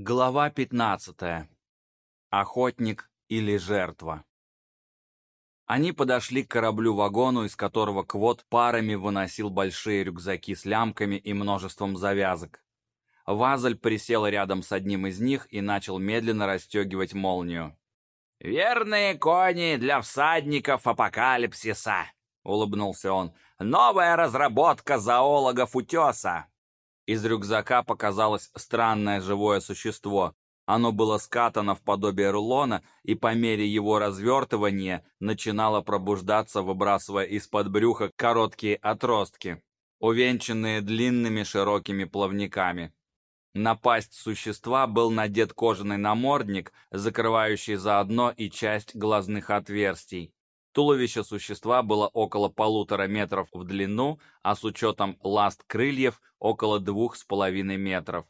Глава 15. Охотник или жертва. Они подошли к кораблю-вагону, из которого Квот парами выносил большие рюкзаки с лямками и множеством завязок. Вазель присел рядом с одним из них и начал медленно расстегивать молнию. «Верные кони для всадников апокалипсиса!» — улыбнулся он. «Новая разработка зоологов утеса!» Из рюкзака показалось странное живое существо. Оно было скатано в подобие рулона, и по мере его развертывания начинало пробуждаться, выбрасывая из-под брюха короткие отростки, увенчанные длинными широкими плавниками. На пасть существа был надет кожаный намордник, закрывающий заодно и часть глазных отверстий. Туловище существа было около полутора метров в длину, а с учетом ласт крыльев около двух с половиной метров.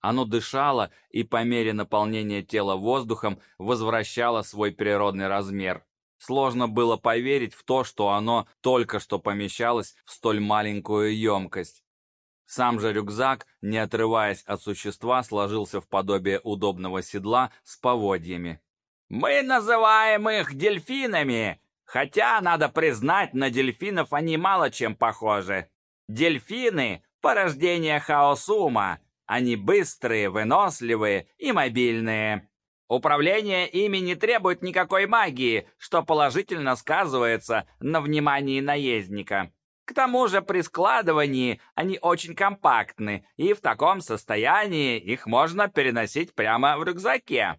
Оно дышало и по мере наполнения тела воздухом возвращало свой природный размер. Сложно было поверить в то, что оно только что помещалось в столь маленькую емкость. Сам же рюкзак, не отрываясь от существа, сложился в подобие удобного седла с поводьями. «Мы называем их дельфинами!» Хотя, надо признать, на дельфинов они мало чем похожи. Дельфины – порождение хаосума. Они быстрые, выносливые и мобильные. Управление ими не требует никакой магии, что положительно сказывается на внимании наездника. К тому же при складывании они очень компактны, и в таком состоянии их можно переносить прямо в рюкзаке.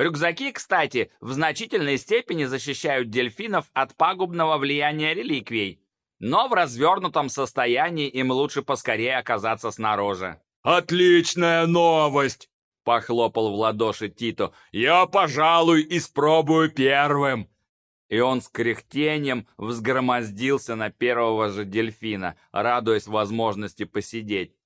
Рюкзаки, кстати, в значительной степени защищают дельфинов от пагубного влияния реликвий. Но в развернутом состоянии им лучше поскорее оказаться снаружи. «Отличная новость!» — похлопал в ладоши Тито. «Я, пожалуй, испробую первым!» И он с кряхтением взгромоздился на первого же дельфина, радуясь возможности посидеть.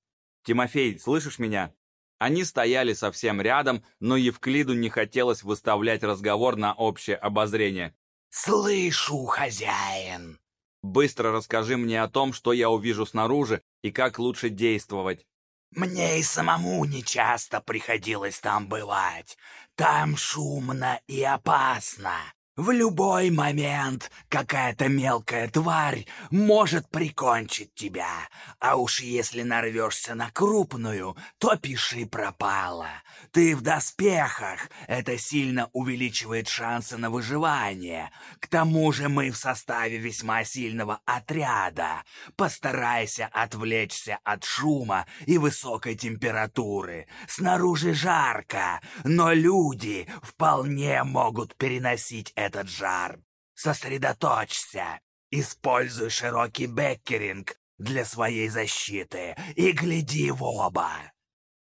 «Тимофей, слышишь меня?» Они стояли совсем рядом, но Евклиду не хотелось выставлять разговор на общее обозрение. «Слышу, хозяин!» «Быстро расскажи мне о том, что я увижу снаружи и как лучше действовать». «Мне и самому нечасто приходилось там бывать. Там шумно и опасно. В любой момент какая-то мелкая тварь может прикончить тебя, а уж если нарвешься на крупную, то пиши пропало. Ты в доспехах, это сильно увеличивает шансы на выживание. К тому же мы в составе весьма сильного отряда. Постарайся отвлечься от шума и высокой температуры. Снаружи жарко, но люди вполне могут переносить этот жар. Сосредоточься. Используй широкий беккеринг для своей защиты и гляди в оба.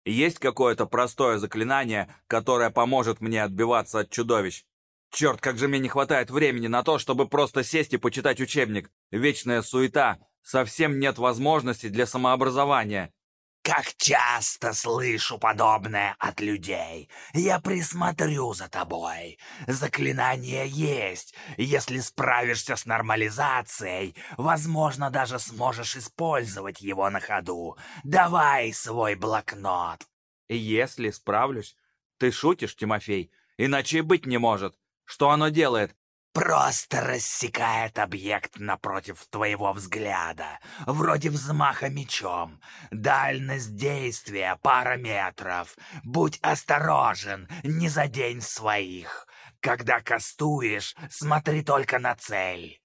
Есть какое-то простое заклинание, которое поможет мне отбиваться от чудовищ? Черт, как же мне не хватает времени на то, чтобы просто сесть и почитать учебник. Вечная суета. Совсем нет возможности для самообразования. Как часто слышу подобное от людей. Я присмотрю за тобой. Заклинание есть. Если справишься с нормализацией, возможно, даже сможешь использовать его на ходу. Давай свой блокнот. Если справлюсь? Ты шутишь, Тимофей? Иначе быть не может. Что оно делает? Просто рассекает объект напротив твоего взгляда, вроде взмаха мечом. Дальность действия пара метров. Будь осторожен, не задень своих. Когда кастуешь, смотри только на цель.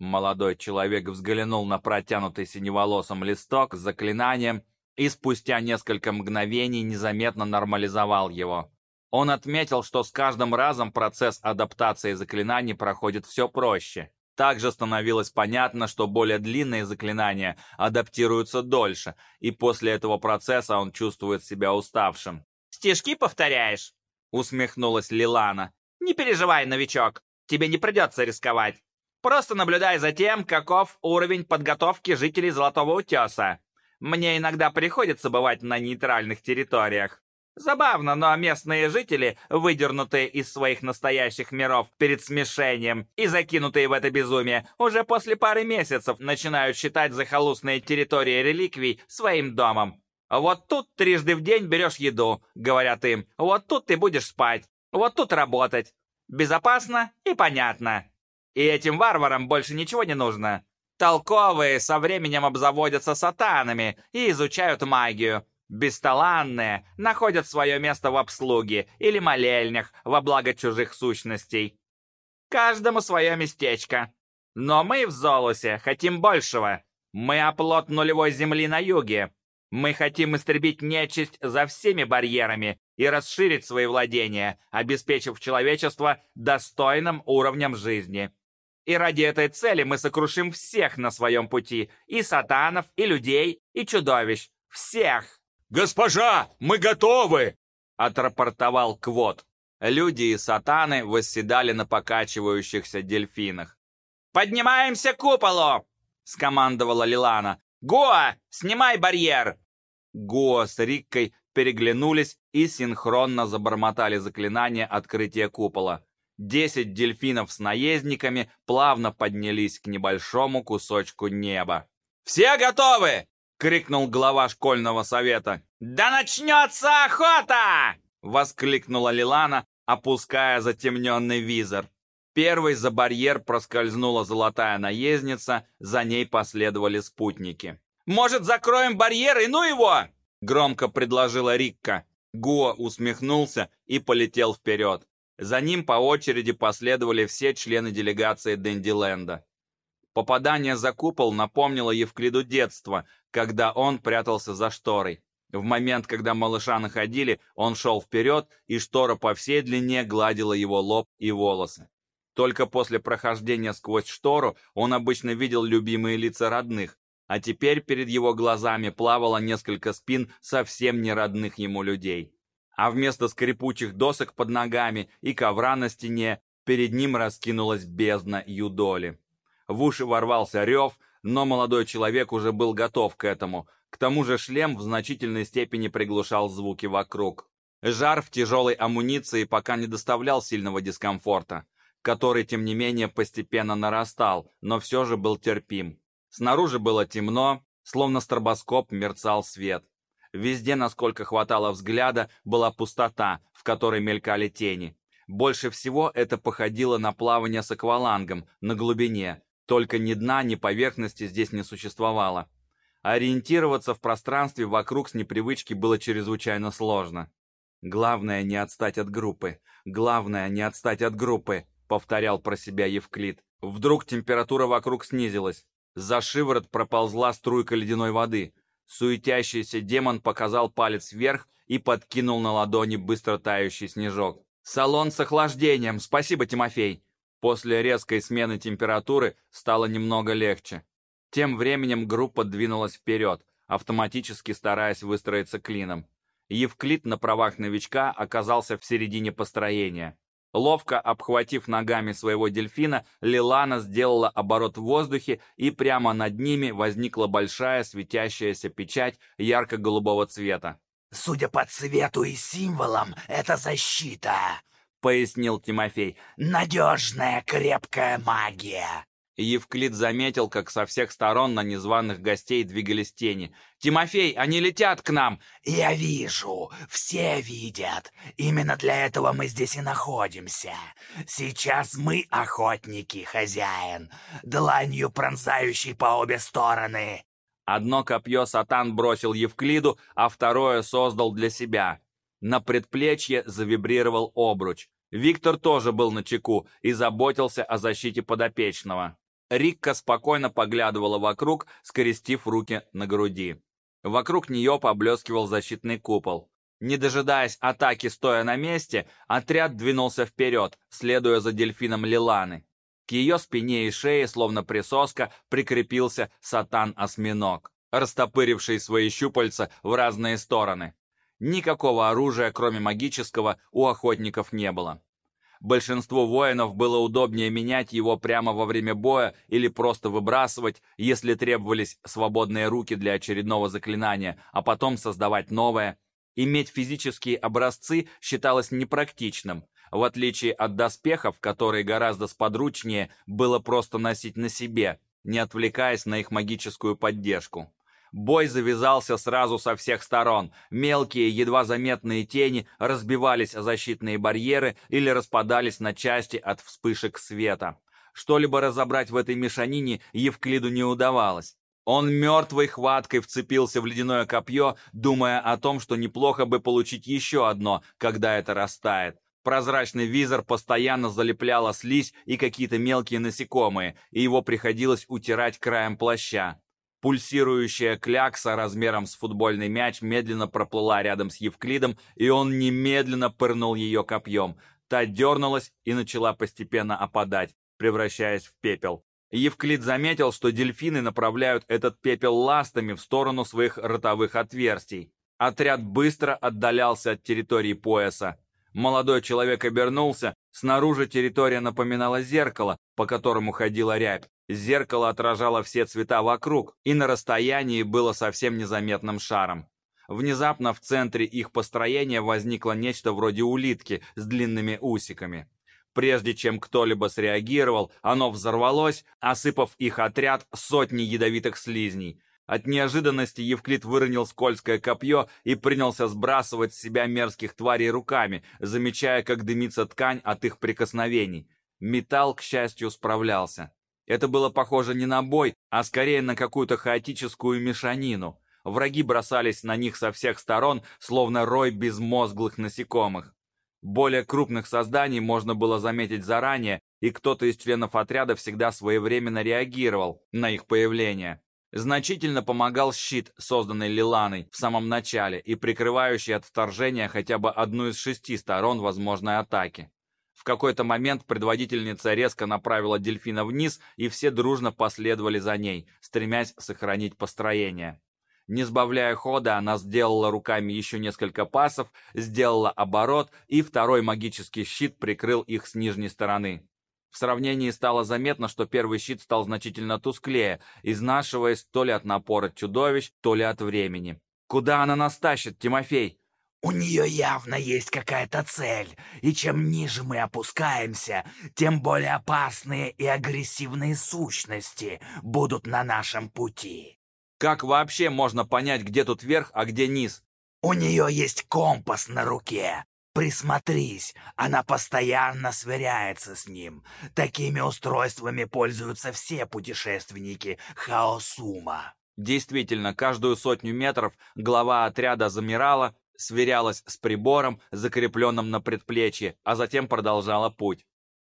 Молодой человек взглянул на протянутый синеволосым листок с заклинанием и спустя несколько мгновений незаметно нормализовал его. Он отметил, что с каждым разом процесс адаптации заклинаний проходит все проще. Также становилось понятно, что более длинные заклинания адаптируются дольше, и после этого процесса он чувствует себя уставшим. «Стишки повторяешь?» — усмехнулась Лилана. «Не переживай, новичок, тебе не придется рисковать. Просто наблюдай за тем, каков уровень подготовки жителей Золотого Утеса. Мне иногда приходится бывать на нейтральных территориях. Забавно, но местные жители, выдернутые из своих настоящих миров перед смешением и закинутые в это безумие, уже после пары месяцев начинают считать захолустные территории реликвий своим домом. Вот тут трижды в день берешь еду, говорят им. Вот тут ты будешь спать. Вот тут работать. Безопасно и понятно. И этим варварам больше ничего не нужно. Толковые со временем обзаводятся сатанами и изучают магию. Бесталанные находят свое место в обслуге или молельнях во благо чужих сущностей. Каждому свое местечко. Но мы в Золусе хотим большего. Мы оплот нулевой земли на юге. Мы хотим истребить нечисть за всеми барьерами и расширить свои владения, обеспечив человечество достойным уровнем жизни. И ради этой цели мы сокрушим всех на своем пути, и сатанов, и людей, и чудовищ. Всех! «Госпожа, мы готовы!» — отрапортовал Квот. Люди и сатаны восседали на покачивающихся дельфинах. «Поднимаемся к куполу!» — скомандовала Лилана. «Гоа, снимай барьер!» Гоа с Риккой переглянулись и синхронно забормотали заклинание открытия купола. Десять дельфинов с наездниками плавно поднялись к небольшому кусочку неба. «Все готовы?» — крикнул глава школьного совета. «Да начнется охота!» — воскликнула Лилана, опуская затемненный визор. Первой за барьер проскользнула золотая наездница, за ней последовали спутники. «Может, закроем барьер и ну его?» — громко предложила Рикка. Гуа усмехнулся и полетел вперед. За ним по очереди последовали все члены делегации Дэндиленда. Попадание за купол напомнило Евклиду детство, когда он прятался за шторой. В момент, когда малыша находили, он шел вперед, и штора по всей длине гладила его лоб и волосы. Только после прохождения сквозь штору он обычно видел любимые лица родных, а теперь перед его глазами плавало несколько спин совсем не родных ему людей а вместо скрипучих досок под ногами и ковра на стене перед ним раскинулась бездна юдоли. В уши ворвался рев, но молодой человек уже был готов к этому. К тому же шлем в значительной степени приглушал звуки вокруг. Жар в тяжелой амуниции пока не доставлял сильного дискомфорта, который, тем не менее, постепенно нарастал, но все же был терпим. Снаружи было темно, словно стробоскоп мерцал свет. Везде, насколько хватало взгляда, была пустота, в которой мелькали тени. Больше всего это походило на плавание с аквалангом на глубине, только ни дна, ни поверхности здесь не существовало. Ориентироваться в пространстве вокруг с непривычки было чрезвычайно сложно. «Главное не отстать от группы. Главное не отстать от группы», — повторял про себя Евклид. Вдруг температура вокруг снизилась. За шиворот проползла струйка ледяной воды. Суетящийся демон показал палец вверх и подкинул на ладони быстро тающий снежок. «Салон с охлаждением! Спасибо, Тимофей!» После резкой смены температуры стало немного легче. Тем временем группа двинулась вперед, автоматически стараясь выстроиться клином. Евклид на правах новичка оказался в середине построения. Ловко обхватив ногами своего дельфина, Лилана сделала оборот в воздухе, и прямо над ними возникла большая светящаяся печать ярко-голубого цвета. «Судя по цвету и символам, это защита», — пояснил Тимофей. «Надежная, крепкая магия». Евклид заметил, как со всех сторон на незваных гостей двигались тени. «Тимофей, они летят к нам!» «Я вижу, все видят. Именно для этого мы здесь и находимся. Сейчас мы охотники, хозяин, дланью пронзающей по обе стороны». Одно копье Сатан бросил Евклиду, а второе создал для себя. На предплечье завибрировал обруч. Виктор тоже был на чеку и заботился о защите подопечного. Рикка спокойно поглядывала вокруг, скрестив руки на груди. Вокруг нее поблескивал защитный купол. Не дожидаясь атаки, стоя на месте, отряд двинулся вперед, следуя за дельфином Лиланы. К ее спине и шее, словно присоска, прикрепился сатан-осьминог, растопыривший свои щупальца в разные стороны. Никакого оружия, кроме магического, у охотников не было. Большинству воинов было удобнее менять его прямо во время боя или просто выбрасывать, если требовались свободные руки для очередного заклинания, а потом создавать новое. Иметь физические образцы считалось непрактичным, в отличие от доспехов, которые гораздо сподручнее было просто носить на себе, не отвлекаясь на их магическую поддержку. Бой завязался сразу со всех сторон. Мелкие, едва заметные тени разбивались о защитные барьеры или распадались на части от вспышек света. Что-либо разобрать в этой мешанине Евклиду не удавалось. Он мертвой хваткой вцепился в ледяное копье, думая о том, что неплохо бы получить еще одно, когда это растает. Прозрачный визор постоянно залепляла слизь и какие-то мелкие насекомые, и его приходилось утирать краем плаща. Пульсирующая клякса размером с футбольный мяч медленно проплыла рядом с Евклидом, и он немедленно пырнул ее копьем. Та дернулась и начала постепенно опадать, превращаясь в пепел. Евклид заметил, что дельфины направляют этот пепел ластами в сторону своих ротовых отверстий. Отряд быстро отдалялся от территории пояса. Молодой человек обернулся. Снаружи территория напоминала зеркало, по которому ходила рябь. Зеркало отражало все цвета вокруг, и на расстоянии было совсем незаметным шаром. Внезапно в центре их построения возникло нечто вроде улитки с длинными усиками. Прежде чем кто-либо среагировал, оно взорвалось, осыпав их отряд сотни ядовитых слизней. От неожиданности Евклид выронил скользкое копье и принялся сбрасывать с себя мерзких тварей руками, замечая, как дымится ткань от их прикосновений. Металл, к счастью, справлялся. Это было похоже не на бой, а скорее на какую-то хаотическую мешанину. Враги бросались на них со всех сторон, словно рой безмозглых насекомых. Более крупных созданий можно было заметить заранее, и кто-то из членов отряда всегда своевременно реагировал на их появление. Значительно помогал щит, созданный Лиланой в самом начале и прикрывающий от вторжения хотя бы одну из шести сторон возможной атаки. В какой-то момент предводительница резко направила дельфина вниз, и все дружно последовали за ней, стремясь сохранить построение. Не сбавляя хода, она сделала руками еще несколько пасов, сделала оборот, и второй магический щит прикрыл их с нижней стороны. В сравнении стало заметно, что первый щит стал значительно тусклее, изнашиваясь то ли от напора чудовищ, то ли от времени. «Куда она нас тащит, Тимофей?» У нее явно есть какая-то цель, и чем ниже мы опускаемся, тем более опасные и агрессивные сущности будут на нашем пути. Как вообще можно понять, где тут верх, а где низ? У нее есть компас на руке, Присмотрись, она постоянно сверяется с ним. Такими устройствами пользуются все путешественники Хаосума. Действительно, каждую сотню метров глава отряда замирала, сверялась с прибором, закрепленным на предплечье, а затем продолжала путь.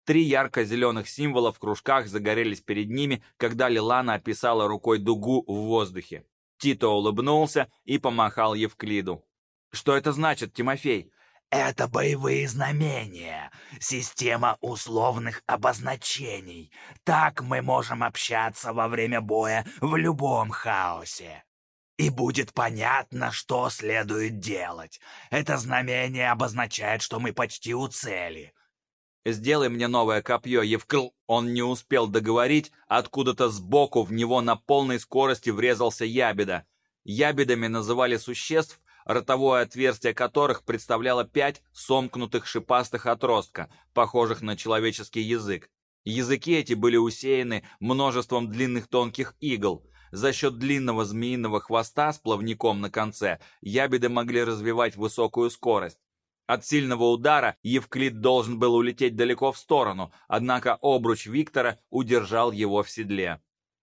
Три ярко-зеленых символа в кружках загорелись перед ними, когда Лилана описала рукой дугу в воздухе. Тито улыбнулся и помахал Евклиду. «Что это значит, Тимофей? Это боевые знамения, система условных обозначений. Так мы можем общаться во время боя в любом хаосе. И будет понятно, что следует делать. Это знамение обозначает, что мы почти у цели. «Сделай мне новое копье, Евкл!» Он не успел договорить, откуда-то сбоку в него на полной скорости врезался ябеда. Ябедами называли существ, ротовое отверстие которых представляло пять сомкнутых шипастых отростка, похожих на человеческий язык. Языки эти были усеяны множеством длинных тонких игл. За счет длинного змеиного хвоста с плавником на конце ябеды могли развивать высокую скорость. От сильного удара Евклид должен был улететь далеко в сторону, однако обруч Виктора удержал его в седле.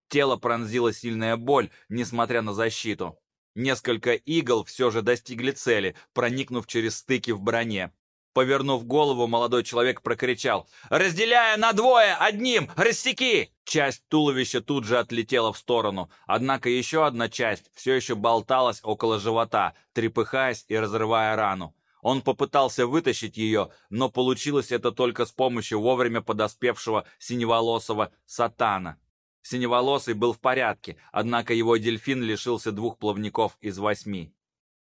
Тело пронзила сильная боль, несмотря на защиту. Несколько игл все же достигли цели, проникнув через стыки в броне. Повернув голову, молодой человек прокричал «Разделяя на двое, одним, рассеки!» Часть туловища тут же отлетела в сторону, однако еще одна часть все еще болталась около живота, трепыхаясь и разрывая рану. Он попытался вытащить ее, но получилось это только с помощью вовремя подоспевшего синеволосого сатана. Синеволосый был в порядке, однако его дельфин лишился двух плавников из восьми.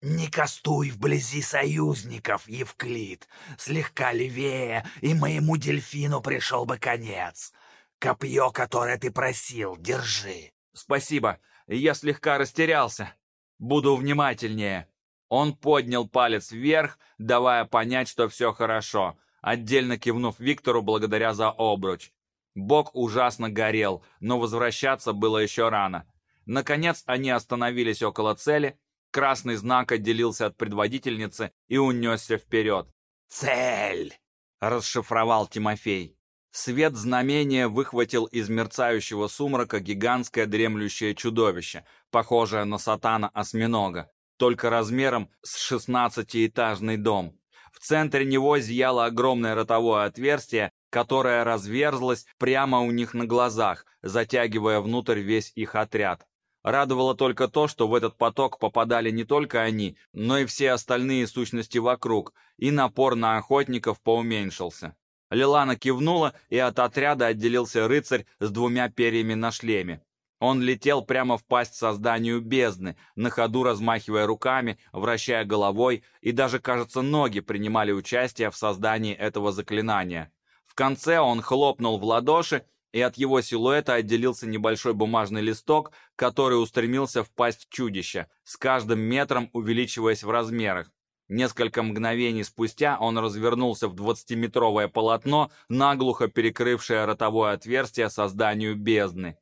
«Не кастуй вблизи союзников, Евклид. Слегка левее, и моему дельфину пришел бы конец. Копье, которое ты просил, держи». «Спасибо, я слегка растерялся. Буду внимательнее». Он поднял палец вверх, давая понять, что все хорошо, отдельно кивнув Виктору благодаря за обруч. Бок ужасно горел, но возвращаться было еще рано. Наконец они остановились около цели, красный знак отделился от предводительницы и унесся вперед. «Цель!» — расшифровал Тимофей. Свет знамения выхватил из мерцающего сумрака гигантское дремлющее чудовище, похожее на сатана-осьминога, только размером с шестнадцатиэтажный дом. В центре него зияло огромное ротовое отверстие, которое разверзлось прямо у них на глазах, затягивая внутрь весь их отряд. Радовало только то, что в этот поток попадали не только они, но и все остальные сущности вокруг, и напор на охотников поуменьшился. Лилана кивнула, и от отряда отделился рыцарь с двумя перьями на шлеме. Он летел прямо в пасть созданию бездны, на ходу размахивая руками, вращая головой, и даже, кажется, ноги принимали участие в создании этого заклинания. В конце он хлопнул в ладоши, и от его силуэта отделился небольшой бумажный листок, который устремился в пасть чудища, с каждым метром увеличиваясь в размерах. Несколько мгновений спустя он развернулся в двадцатиметровое полотно, наглухо перекрывшее ротовое отверстие созданию бездны.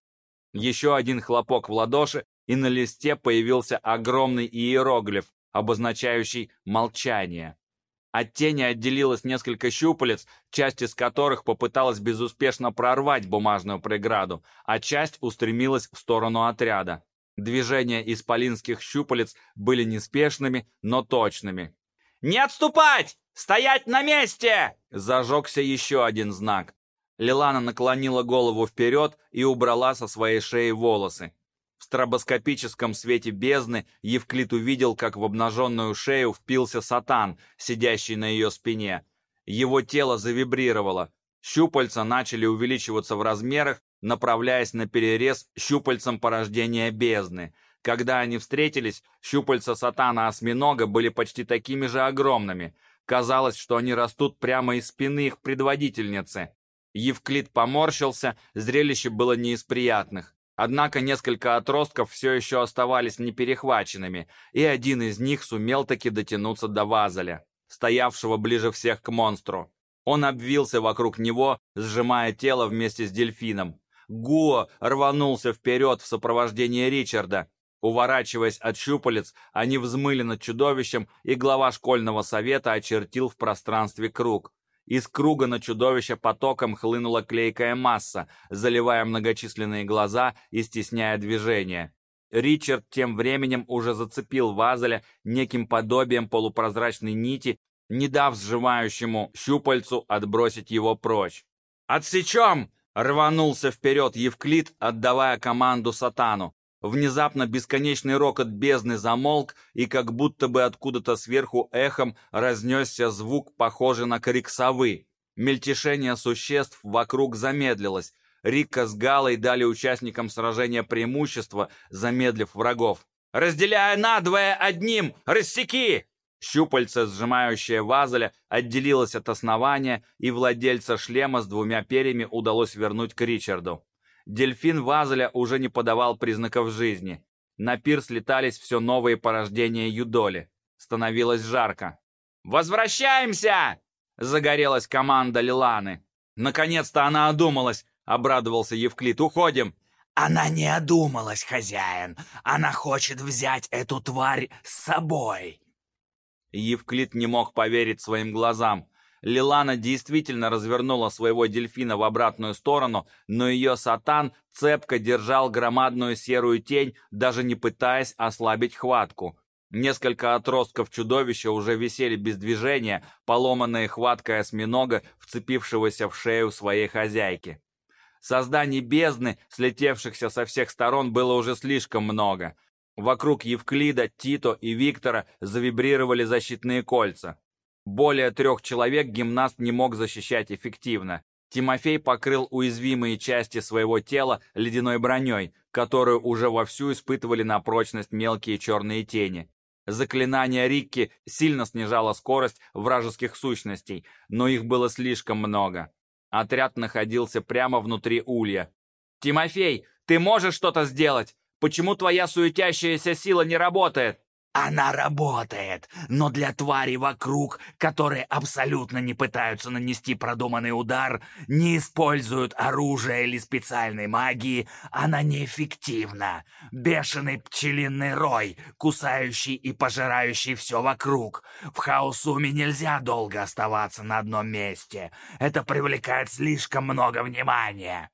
Еще один хлопок в ладоши, и на листе появился огромный иероглиф, обозначающий молчание. От тени отделилось несколько щупалец, часть из которых попыталась безуспешно прорвать бумажную преграду, а часть устремилась в сторону отряда. Движения исполинских щупалец были неспешными, но точными. «Не отступать! Стоять на месте!» Зажегся еще один знак. Лилана наклонила голову вперед и убрала со своей шеи волосы. В стробоскопическом свете бездны Евклид увидел, как в обнаженную шею впился сатан, сидящий на ее спине. Его тело завибрировало. Щупальца начали увеличиваться в размерах, направляясь на перерез щупальцам порождения бездны. Когда они встретились, щупальца сатана-осьминога были почти такими же огромными. Казалось, что они растут прямо из спины их предводительницы. Евклид поморщился, зрелище было не из приятных. Однако несколько отростков все еще оставались неперехваченными, и один из них сумел таки дотянуться до Вазеля, стоявшего ближе всех к монстру. Он обвился вокруг него, сжимая тело вместе с дельфином. Гуо рванулся вперед в сопровождении Ричарда. Уворачиваясь от щупалец, они взмыли над чудовищем, и глава школьного совета очертил в пространстве круг. Из круга на чудовище потоком хлынула клейкая масса, заливая многочисленные глаза и стесняя движение. Ричард тем временем уже зацепил Вазеля неким подобием полупрозрачной нити, не дав сжимающему щупальцу отбросить его прочь. «Отсечем!» — рванулся вперед Евклид, отдавая команду сатану. Внезапно бесконечный рокот бездны замолк, и как будто бы откуда-то сверху эхом разнесся звук, похожий на крик совы. Мельтешение существ вокруг замедлилось. Рика с Галой дали участникам сражения преимущество, замедлив врагов. «Разделяя надвое одним! Рассеки!» Щупальце, сжимающее Вазеля, отделилось от основания, и владельца шлема с двумя перьями удалось вернуть к Ричарду. Дельфин Вазеля уже не подавал признаков жизни. На пир слетались все новые порождения Юдоли. Становилось жарко. «Возвращаемся!» — загорелась команда Лиланы. «Наконец-то она одумалась!» — обрадовался Евклид. «Уходим!» «Она не одумалась, хозяин! Она хочет взять эту тварь с собой!» Евклид не мог поверить своим глазам. Лилана действительно развернула своего дельфина в обратную сторону, но ее сатан цепко держал громадную серую тень, даже не пытаясь ослабить хватку. Несколько отростков чудовища уже висели без движения, поломанные хваткой осьминога, вцепившегося в шею своей хозяйки. Созданий бездны, слетевшихся со всех сторон, было уже слишком много. Вокруг Евклида, Тито и Виктора завибрировали защитные кольца. Более трех человек гимнаст не мог защищать эффективно. Тимофей покрыл уязвимые части своего тела ледяной броней, которую уже вовсю испытывали на прочность мелкие черные тени. Заклинание Рикки сильно снижало скорость вражеских сущностей, но их было слишком много. Отряд находился прямо внутри улья. «Тимофей, ты можешь что-то сделать? Почему твоя суетящаяся сила не работает?» Она работает, но для тварей вокруг, которые абсолютно не пытаются нанести продуманный удар, не используют оружие или специальной магии, она неэффективна. Бешеный пчелиный рой, кусающий и пожирающий все вокруг. В хаосуме нельзя долго оставаться на одном месте. Это привлекает слишком много внимания.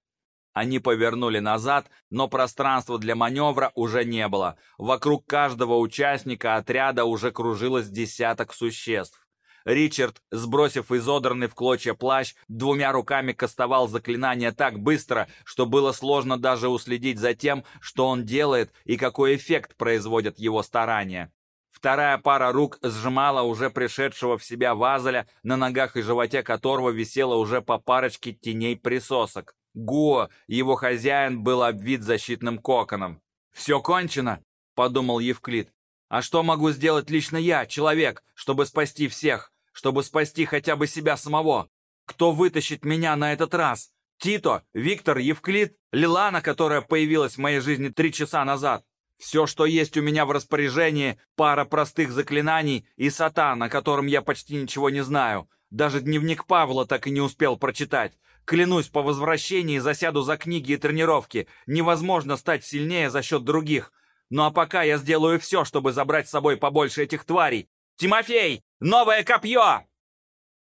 Они повернули назад, но пространства для маневра уже не было. Вокруг каждого участника отряда уже кружилось десяток существ. Ричард, сбросив изодранный в клочья плащ, двумя руками кастовал заклинание так быстро, что было сложно даже уследить за тем, что он делает и какой эффект производят его старания. Вторая пара рук сжимала уже пришедшего в себя Вазеля, на ногах и животе которого висело уже по парочке теней присосок. Го, его хозяин, был обвит защитным коконом. «Все кончено», — подумал Евклид. «А что могу сделать лично я, человек, чтобы спасти всех, чтобы спасти хотя бы себя самого? Кто вытащит меня на этот раз? Тито, Виктор, Евклид, Лилана, которая появилась в моей жизни три часа назад? Все, что есть у меня в распоряжении, пара простых заклинаний и сатан, о котором я почти ничего не знаю. Даже дневник Павла так и не успел прочитать. Клянусь, по возвращении засяду за книги и тренировки. Невозможно стать сильнее за счет других. Ну а пока я сделаю все, чтобы забрать с собой побольше этих тварей. Тимофей, новое копье!»